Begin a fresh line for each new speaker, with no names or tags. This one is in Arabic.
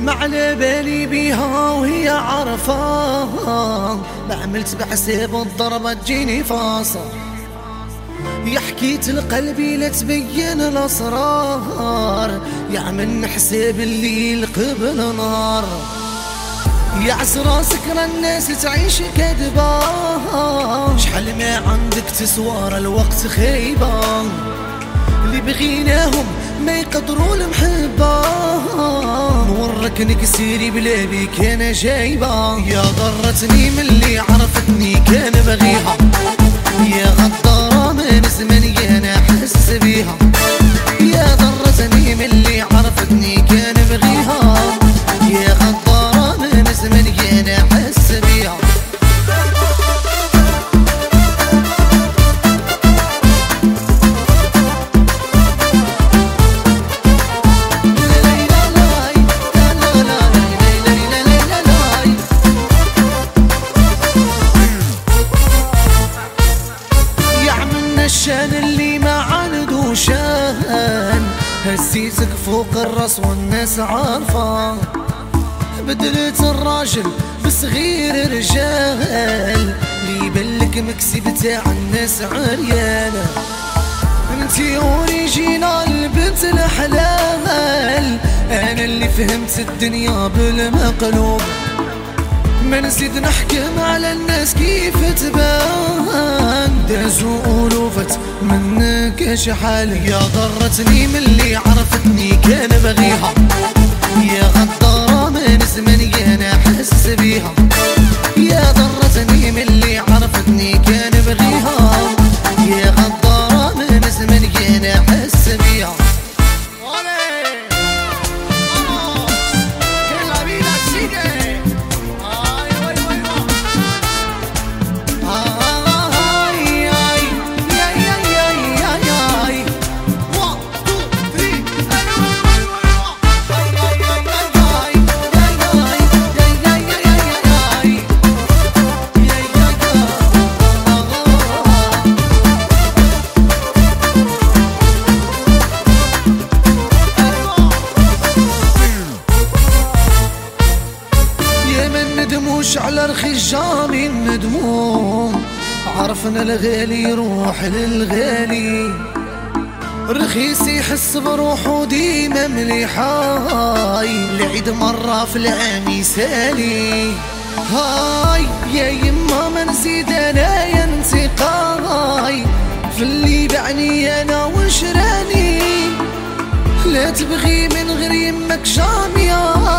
ما على بالي بيها وهي عرفاها ما عملت بحساب الضربة تجيني فاصة يا حكيت لقلبي لا تبين الأسرار. يا عمل حساب الليل قبل نار يا عسرا سكر الناس تعيش كذبا شحال ما عندك تسوار الوقت خيبة اللي بغيناهم ما يقدروا المحبة. نورك نكسيري بلا بيك أنا جايبة. يا ضرتني من اللي عرفتني كان بغيها. يا هزيتك فوق الرأس والناس عارفة. بدلت الراجل بصغير رجال اللي يبلك مكسب تاع الناس عريانة انتي اوريجينال بنت الحلال أنا اللي فهمت الدنيا بالمقلوب. ما نزيد نحكم على الناس كيف تبان دازوا ألوفت منك شحال يا ضرتني من اللي عرفتني كان بغيها يا غدارة ندموش على رخي جامي ندموم عرفنا الغالي يروح للغالي. رخيص يحس بروحه ديما مليحاي العيد مرة في العام يسالي. هاي يا يما ما نزيد أنا يا انتقاي في اللي بعني أنا وشراني لا تبغي من غير يمك جاميه